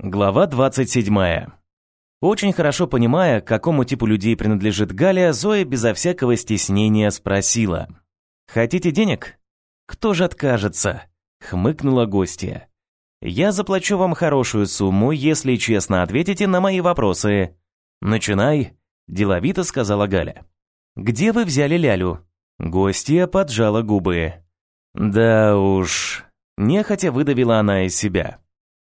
Глава 27. Очень хорошо понимая, к какому типу людей принадлежит Галя, Зоя безо всякого стеснения спросила. «Хотите денег?» «Кто же откажется?» — хмыкнула гостья. «Я заплачу вам хорошую сумму, если честно ответите на мои вопросы». «Начинай», — деловито сказала Галя. «Где вы взяли Лялю?» Гостья поджала губы. «Да уж», — нехотя выдавила она из себя.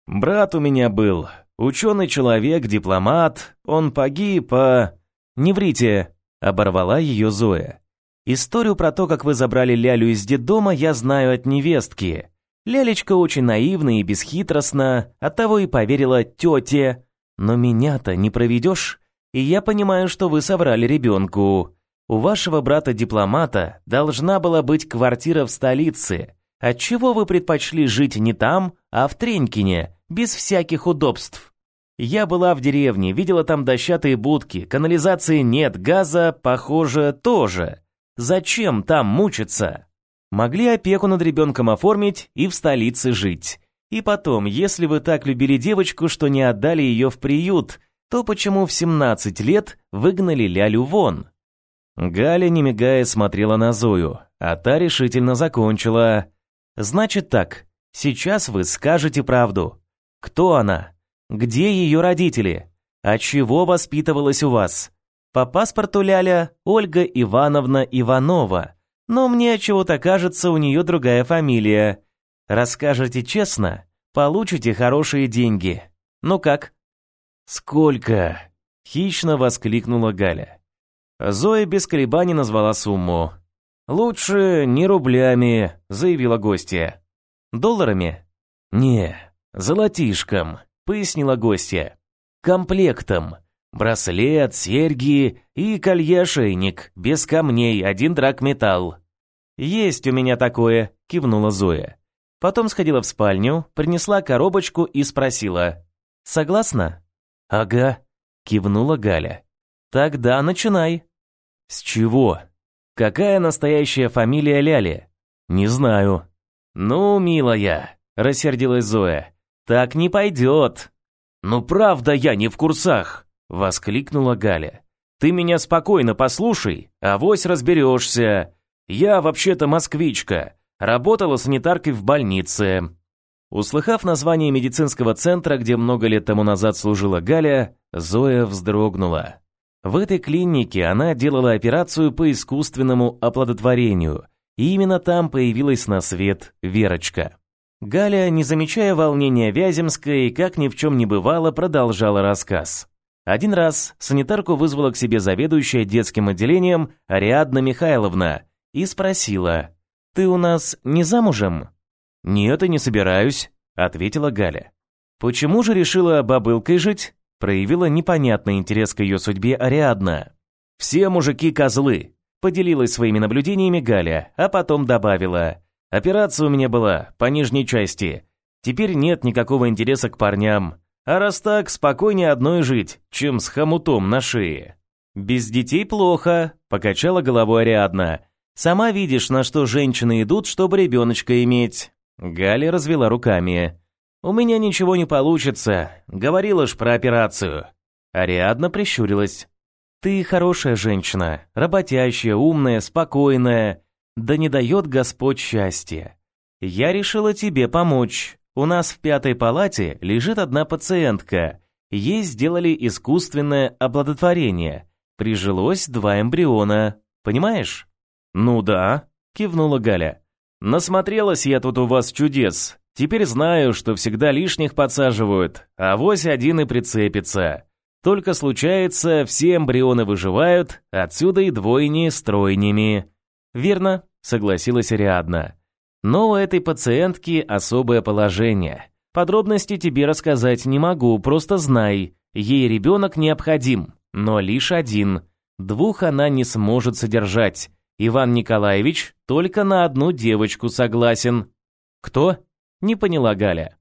Брат у меня был, ученый человек, дипломат, он погиб, а... Не врите, оборвала ее Зоя. Историю про то, как вы забрали Лялю из детдома, я знаю от невестки. Лялечка очень наивна и бесхитростна, оттого и поверила тете. Но меня-то не проведешь, и я понимаю, что вы соврали ребенку. У вашего брата-дипломата должна была быть квартира в столице. Отчего вы предпочли жить не там, а в Тренькине, без всяких удобств. Я была в деревне, видела там дощатые будки, канализации нет, газа, похоже, тоже. Зачем там мучиться? Могли опеку над ребенком оформить и в столице жить. И потом, если вы так любили девочку, что не отдали ее в приют, то почему в 17 лет выгнали Лялю вон? Галя, не мигая, смотрела на Зою, а та решительно закончила. «Значит так, сейчас вы скажете правду. Кто она? Где ее родители? От чего воспитывалась у вас? По паспорту Ляля Ольга Ивановна Иванова, но мне чего-то кажется, у нее другая фамилия. Расскажете честно, получите хорошие деньги. Ну как? Сколько? Хищно воскликнула Галя. Зоя без колебаний назвала сумму. «Лучше не рублями», — заявила гостья. «Долларами?» «Не, «Золотишком», — пояснила гостья. «Комплектом. Браслет, серьги и колье-ошейник, без камней, один драгметалл». «Есть у меня такое», — кивнула Зоя. Потом сходила в спальню, принесла коробочку и спросила. «Согласна?» «Ага», — кивнула Галя. «Тогда начинай». «С чего? Какая настоящая фамилия Ляли?» «Не знаю». «Ну, милая», — рассердилась Зоя. «Так не пойдет!» «Ну правда я не в курсах!» — воскликнула Галя. «Ты меня спокойно послушай, авось разберешься. Я вообще-то москвичка, работала санитаркой в больнице». Услыхав название медицинского центра, где много лет тому назад служила Галя, Зоя вздрогнула. В этой клинике она делала операцию по искусственному оплодотворению, и именно там появилась на свет Верочка. Галя, не замечая волнения Вяземской, как ни в чем не бывало, продолжала рассказ. Один раз санитарку вызвала к себе заведующая детским отделением Ариадна Михайловна и спросила, «Ты у нас не замужем?» «Нет, и не собираюсь», — ответила Галя. «Почему же решила бабылкой жить?» проявила непонятный интерес к ее судьбе Ариадна. «Все мужики козлы», — поделилась своими наблюдениями Галя, а потом добавила, Операция у меня была по нижней части. Теперь нет никакого интереса к парням. А раз так, спокойнее одной жить, чем с хомутом на шее. Без детей плохо, покачала головой Ариадна. Сама видишь, на что женщины идут, чтобы ребеночка иметь. Галя развела руками. У меня ничего не получится. Говорила ж про операцию. Ариадна прищурилась. Ты хорошая женщина, работящая, умная, спокойная. Да не дает Господь счастья. Я решила тебе помочь. У нас в пятой палате лежит одна пациентка. Ей сделали искусственное оплодотворение. Прижилось два эмбриона. Понимаешь? Ну да, кивнула Галя. Насмотрелась я тут у вас чудес. Теперь знаю, что всегда лишних подсаживают, а вось один и прицепится. Только случается, все эмбрионы выживают, отсюда и двойни с тройнями. «Верно», — согласилась Ариадна. «Но у этой пациентки особое положение. Подробности тебе рассказать не могу, просто знай, ей ребенок необходим, но лишь один. Двух она не сможет содержать. Иван Николаевич только на одну девочку согласен». «Кто?» — не поняла Галя.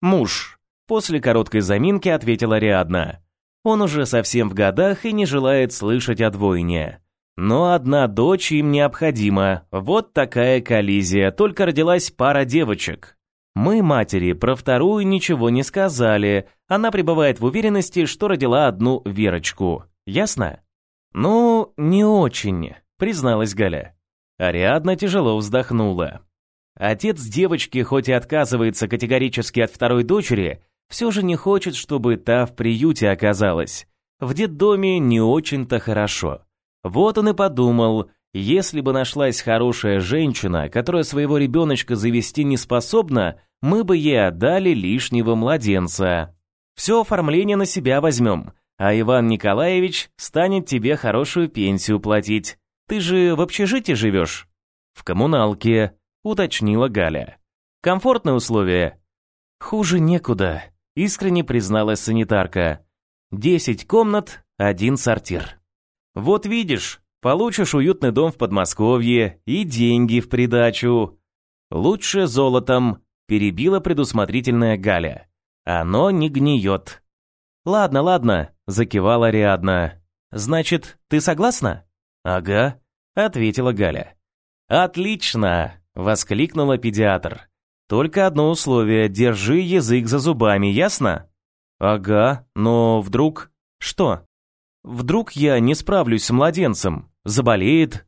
«Муж», — после короткой заминки ответила Ариадна. «Он уже совсем в годах и не желает слышать о двойне. Но одна дочь им необходима. Вот такая коллизия, только родилась пара девочек. Мы, матери, про вторую ничего не сказали. Она пребывает в уверенности, что родила одну Верочку. Ясно? Ну, не очень, призналась Галя. Ариадна тяжело вздохнула. Отец девочки хоть и отказывается категорически от второй дочери, все же не хочет, чтобы та в приюте оказалась. В детдоме не очень-то хорошо. Вот он и подумал, если бы нашлась хорошая женщина, которая своего ребеночка завести не способна, мы бы ей отдали лишнего младенца. Все оформление на себя возьмем, а Иван Николаевич станет тебе хорошую пенсию платить. Ты же в общежитии живешь?» «В коммуналке», — уточнила Галя. «Комфортные условия?» «Хуже некуда», — искренне призналась санитарка. «Десять комнат, один сортир». «Вот видишь, получишь уютный дом в Подмосковье и деньги в придачу. Лучше золотом, перебила предусмотрительная Галя. Оно не гниет. Ладно, ладно, закивала Ариадна. Значит, ты согласна? Ага, ответила Галя. Отлично, воскликнула педиатр. Только одно условие: держи язык за зубами, ясно? Ага, но вдруг что? Вдруг я не справлюсь с младенцем, заболеет?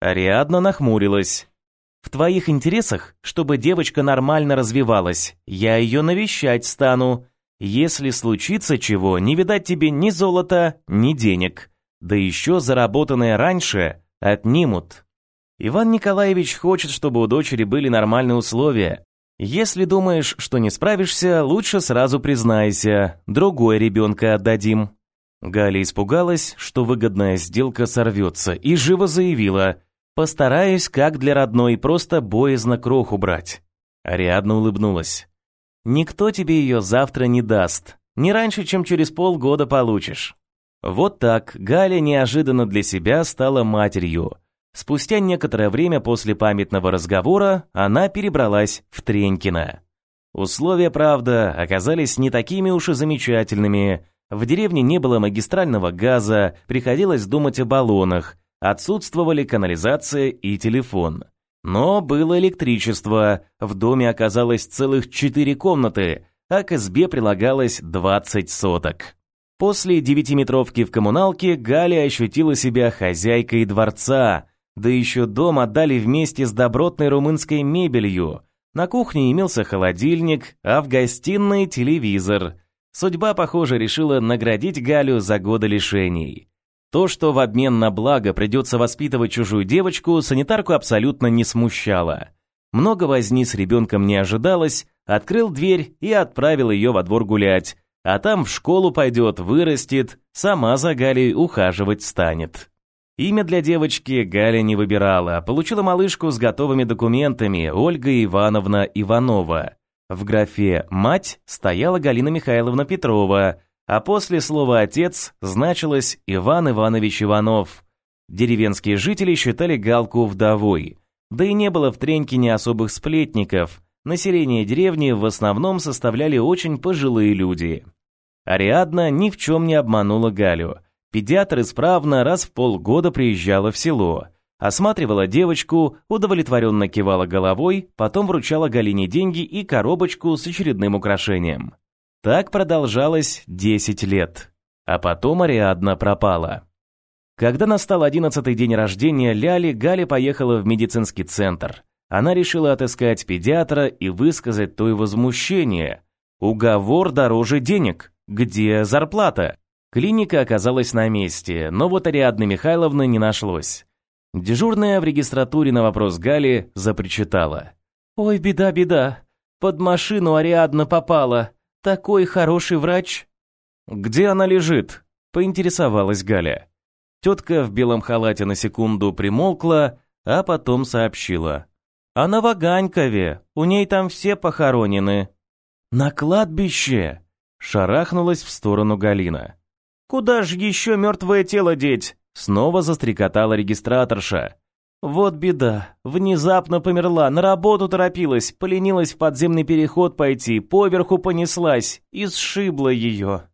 Ариадна нахмурилась. В твоих интересах, чтобы девочка нормально развивалась. Я ее навещать стану. Если случится чего, не видать тебе ни золота, ни денег. Да еще заработанное раньше отнимут. Иван Николаевич хочет, чтобы у дочери были нормальные условия. Если думаешь, что не справишься, лучше сразу признайся. Другой ребенка отдадим. Галя испугалась, что выгодная сделка сорвется, и живо заявила – Постараюсь, как для родной, просто боязно кроху брать. Ариадна улыбнулась. Никто тебе ее завтра не даст. Не раньше, чем через полгода получишь. Вот так Галя неожиданно для себя стала матерью. Спустя некоторое время после памятного разговора она перебралась в Тренькино. Условия, правда, оказались не такими уж и замечательными. В деревне не было магистрального газа, приходилось думать о баллонах, Отсутствовали канализация и телефон. Но было электричество, в доме оказалось целых четыре комнаты, а к избе прилагалось 20 соток. После девятиметровки в коммуналке Галя ощутила себя хозяйкой дворца, да еще дом отдали вместе с добротной румынской мебелью. На кухне имелся холодильник, а в гостиной телевизор. Судьба, похоже, решила наградить Галю за годы лишений. То, что в обмен на благо придется воспитывать чужую девочку, санитарку абсолютно не смущало. Много возни с ребенком не ожидалось, открыл дверь и отправил ее во двор гулять, а там в школу пойдет, вырастет, сама за Галей ухаживать станет. Имя для девочки Галя не выбирала, а получила малышку с готовыми документами Ольга Ивановна Иванова. В графе «Мать» стояла Галина Михайловна Петрова – а после слова «отец» значилось Иван Иванович Иванов. Деревенские жители считали Галку вдовой. Да и не было в Тренькине особых сплетников. Население деревни в основном составляли очень пожилые люди. Ариадна ни в чем не обманула Галю. Педиатр исправно раз в полгода приезжала в село. Осматривала девочку, удовлетворенно кивала головой, потом вручала Галине деньги и коробочку с очередным украшением. Так продолжалось 10 лет, а потом Ариадна пропала. Когда настал одиннадцатый день рождения Ляли, Галя поехала в медицинский центр. Она решила отыскать педиатра и высказать то и возмущение. Уговор дороже денег. Где зарплата? Клиника оказалась на месте, но вот Ариадны Михайловны не нашлось. Дежурная в регистратуре на вопрос Гали запричитала. «Ой, беда, беда. Под машину Ариадна попала. Такой хороший врач. Где она лежит? Поинтересовалась Галя. Тетка в белом халате на секунду примолкла, а потом сообщила. Она в Ваганькове, у ней там все похоронены. На кладбище! Шарахнулась в сторону Галина. Куда же еще мертвое тело деть? Снова застрекотала регистраторша. Вот беда. Внезапно померла, на работу торопилась, поленилась в подземный переход пойти, поверху понеслась и сшибла ее.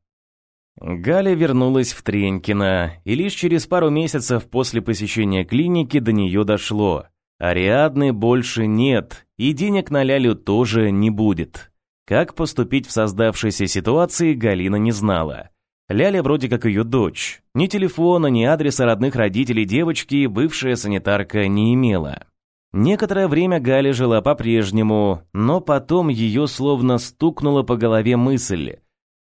Галя вернулась в Тренькино, и лишь через пару месяцев после посещения клиники до нее дошло. Ариадны больше нет, и денег на Лялю тоже не будет. Как поступить в создавшейся ситуации, Галина не знала. Ляля вроде как ее дочь. Ни телефона, ни адреса родных родителей девочки бывшая санитарка не имела. Некоторое время Галя жила по-прежнему, но потом ее словно стукнула по голове мысль.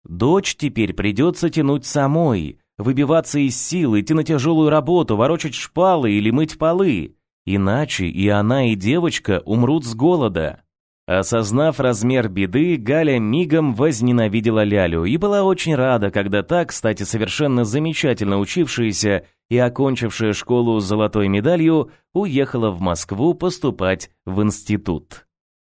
Дочь теперь придется тянуть самой, выбиваться из сил, идти на тяжелую работу, ворочать шпалы или мыть полы. Иначе и она, и девочка умрут с голода. Осознав размер беды, Галя мигом возненавидела Лялю и была очень рада, когда та, кстати, совершенно замечательно учившаяся и окончившая школу с золотой медалью, уехала в Москву поступать в институт.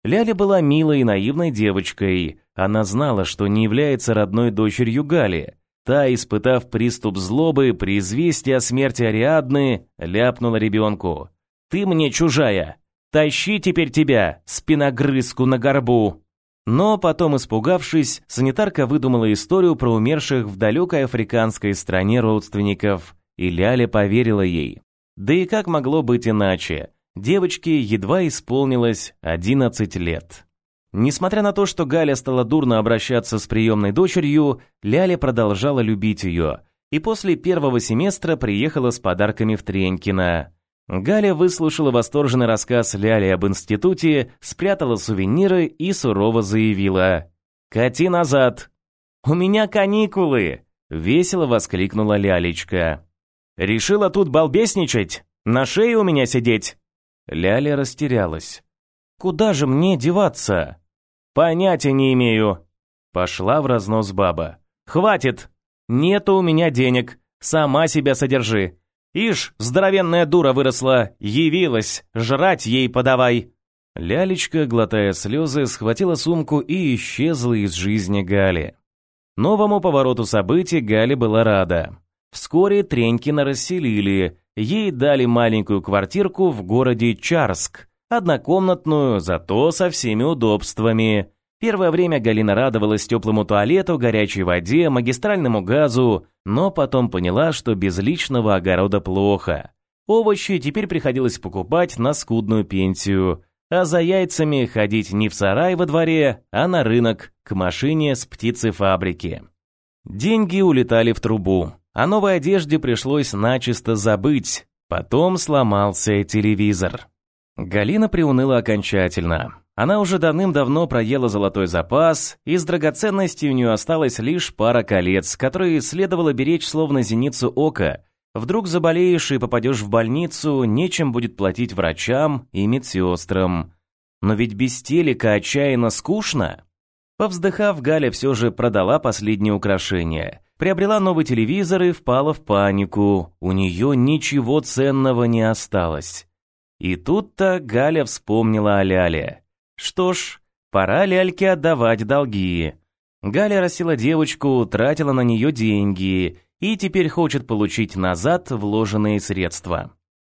Ляля была милой и наивной девочкой. Она знала, что не является родной дочерью Гали. Та, испытав приступ злобы при известии о смерти Ариадны, ляпнула ребенку. «Ты мне чужая! Тащи теперь тебя, спиногрызку на горбу!» Но потом, испугавшись, санитарка выдумала историю про умерших в далекой африканской стране родственников, и Ляля поверила ей. Да и как могло быть иначе? Девочке едва исполнилось 11 лет. Несмотря на то, что Галя стала дурно обращаться с приемной дочерью, Ляля продолжала любить ее, и после первого семестра приехала с подарками в Тренькино. Галя выслушала восторженный рассказ Ляли об институте, спрятала сувениры и сурово заявила «Кати назад!» «У меня каникулы!» — весело воскликнула Лялечка. «Решила тут балбесничать? На шее у меня сидеть?» Ляля растерялась. «Куда же мне деваться?» «Понятия не имею». Пошла в разнос баба. «Хватит! Нету у меня денег. Сама себя содержи. Ишь, здоровенная дура выросла, явилась, жрать ей подавай. Лялечка, глотая слезы, схватила сумку и исчезла из жизни Гали. Новому повороту событий Гали была рада. Вскоре Тренькина расселили, ей дали маленькую квартирку в городе Чарск, однокомнатную, зато со всеми удобствами. Первое время Галина радовалась теплому туалету, горячей воде, магистральному газу, но потом поняла, что без личного огорода плохо. Овощи теперь приходилось покупать на скудную пенсию, а за яйцами ходить не в сарай во дворе, а на рынок, к машине с птицефабрики. Деньги улетали в трубу, о новой одежде пришлось начисто забыть. Потом сломался телевизор. Галина приуныла окончательно. Она уже давным-давно проела золотой запас, из драгоценностей у нее осталась лишь пара колец, которые следовало беречь словно зеницу ока. Вдруг заболеешь и попадешь в больницу, нечем будет платить врачам и медсестрам. Но ведь без телека отчаянно скучно. Повздыхав, Галя все же продала последнее украшение. Приобрела новый телевизор и впала в панику. У нее ничего ценного не осталось. И тут-то Галя вспомнила о Ляле. Что ж, пора ляльке отдавать долги. Галя растила девочку, тратила на нее деньги и теперь хочет получить назад вложенные средства.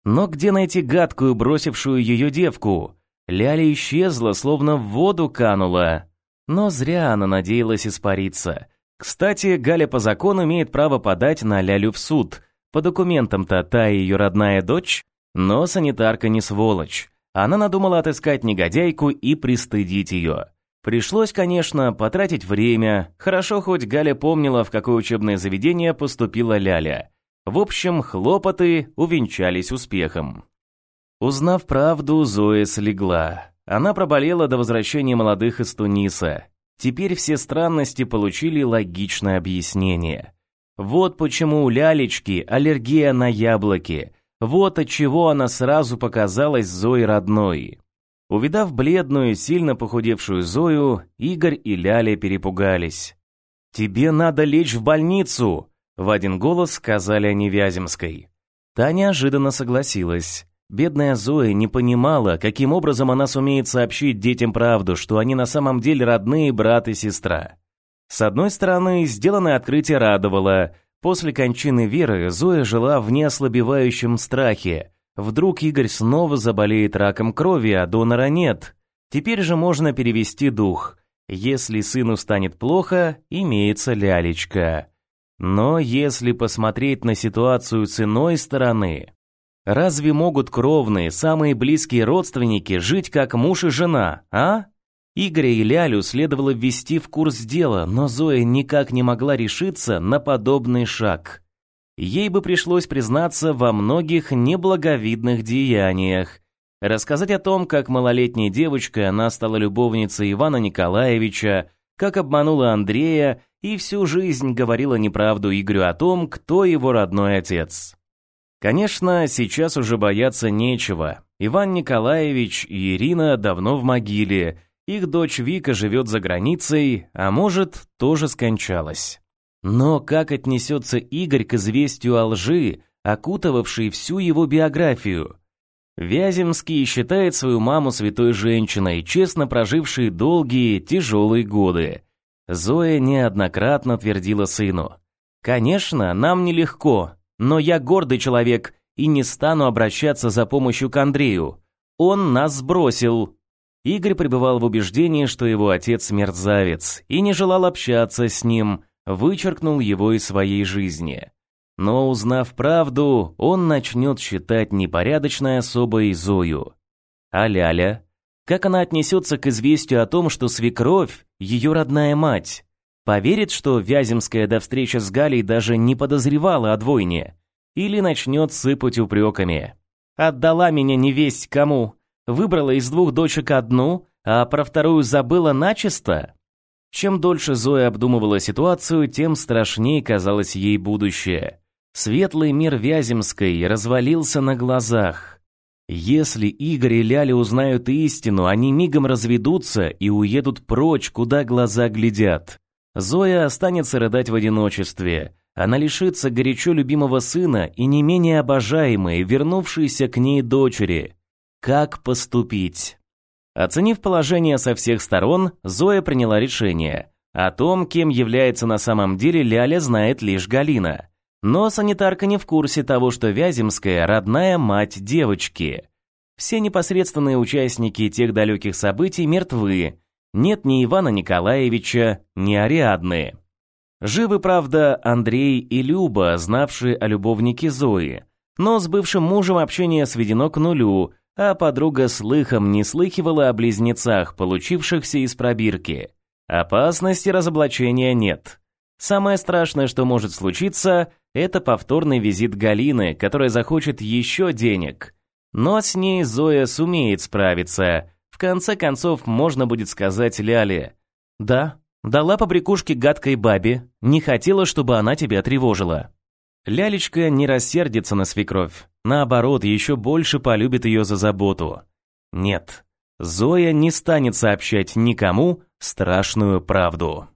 Но где найти гадкую, бросившую ее девку? Ляля исчезла, словно в воду канула. Но зря она надеялась испариться. Кстати, Галя по закону имеет право подать на Лялю в суд. По документам-то та ее родная дочь, но санитарка не сволочь. Она надумала отыскать негодяйку и пристыдить ее. Пришлось, конечно, потратить время. Хорошо, хоть Галя помнила, в какое учебное заведение поступила Ляля. В общем, хлопоты увенчались успехом. Узнав правду, Зоя слегла. Она проболела до возвращения молодых из Туниса. Теперь все странности получили логичное объяснение. Вот почему у Лялечки аллергия на яблоки – вот от чего она сразу показалась Зои родной. Увидав бледную, сильно похудевшую Зою, Игорь и Ляля перепугались. «Тебе надо лечь в больницу!» — в один голос сказали они Вяземской. Та неожиданно согласилась. Бедная Зоя не понимала, каким образом она сумеет сообщить детям правду, что они на самом деле родные брат и сестра. С одной стороны, сделанное открытие радовало, После кончины Веры Зоя жила в неослабевающем страхе. Вдруг Игорь снова заболеет раком крови, а донора нет. Теперь же можно перевести дух. Если сыну станет плохо, имеется лялечка. Но если посмотреть на ситуацию с иной стороны... Разве могут кровные, самые близкие родственники жить как муж и жена, а? Игоря и Лялю следовало ввести в курс дела, но Зоя никак не могла решиться на подобный шаг. Ей бы пришлось признаться во многих неблаговидных деяниях, рассказать о том, как малолетняя девочка она стала любовницей Ивана Николаевича, как обманула Андрея и всю жизнь говорила неправду Игорю о том, кто его родной отец. Конечно, сейчас уже бояться нечего. Иван Николаевич и Ирина давно в могиле, их дочь Вика живет за границей, а может, тоже скончалась. Но как отнесется Игорь к известию о лжи, окутывавшей всю его биографию? Вяземский считает свою маму святой женщиной, честно прожившей долгие, тяжелые годы. Зоя неоднократно твердила сыну. «Конечно, нам нелегко, но я гордый человек и не стану обращаться за помощью к Андрею. Он нас сбросил. Игорь пребывал в убеждении, что его отец мерзавец, и не желал общаться с ним, вычеркнул его из своей жизни. Но узнав правду, он начнет считать непорядочной особой Зою. А Ляля? Как она отнесется к известию о том, что свекровь – ее родная мать? Поверит, что Вяземская до встречи с Галей даже не подозревала о двойне? Или начнет сыпать упреками? «Отдала меня невесть кому, выбрала из двух дочек одну, а про вторую забыла начисто?» Чем дольше Зоя обдумывала ситуацию, тем страшнее казалось ей будущее. Светлый мир Вяземской развалился на глазах. Если Игорь и Ляля узнают истину, они мигом разведутся и уедут прочь, куда глаза глядят. Зоя останется рыдать в одиночестве. Она лишится горячо любимого сына и не менее обожаемой, вернувшейся к ней дочери. Как поступить? Оценив положение со всех сторон, Зоя приняла решение. О том, кем является на самом деле Ляля, знает лишь Галина. Но санитарка не в курсе того, что Вяземская – родная мать девочки. Все непосредственные участники тех далеких событий мертвы, нет ни Ивана Николаевича, ни Ариадны. Живы, правда, Андрей и Люба, знавшие о любовнике Зои. Но с бывшим мужем общение сведено к нулю, а подруга слыхом не слыхивала о близнецах, получившихся из пробирки. Опасности разоблачения нет. Самое страшное, что может случиться, это повторный визит Галины, которая захочет еще денег. Но с ней Зоя сумеет справиться – конце концов, можно будет сказать Ляле. «Да, дала побрякушке гадкой бабе, не хотела, чтобы она тебя тревожила». Лялечка не рассердится на свекровь, наоборот, еще больше полюбит ее за заботу. Нет, Зоя не станет сообщать никому страшную правду.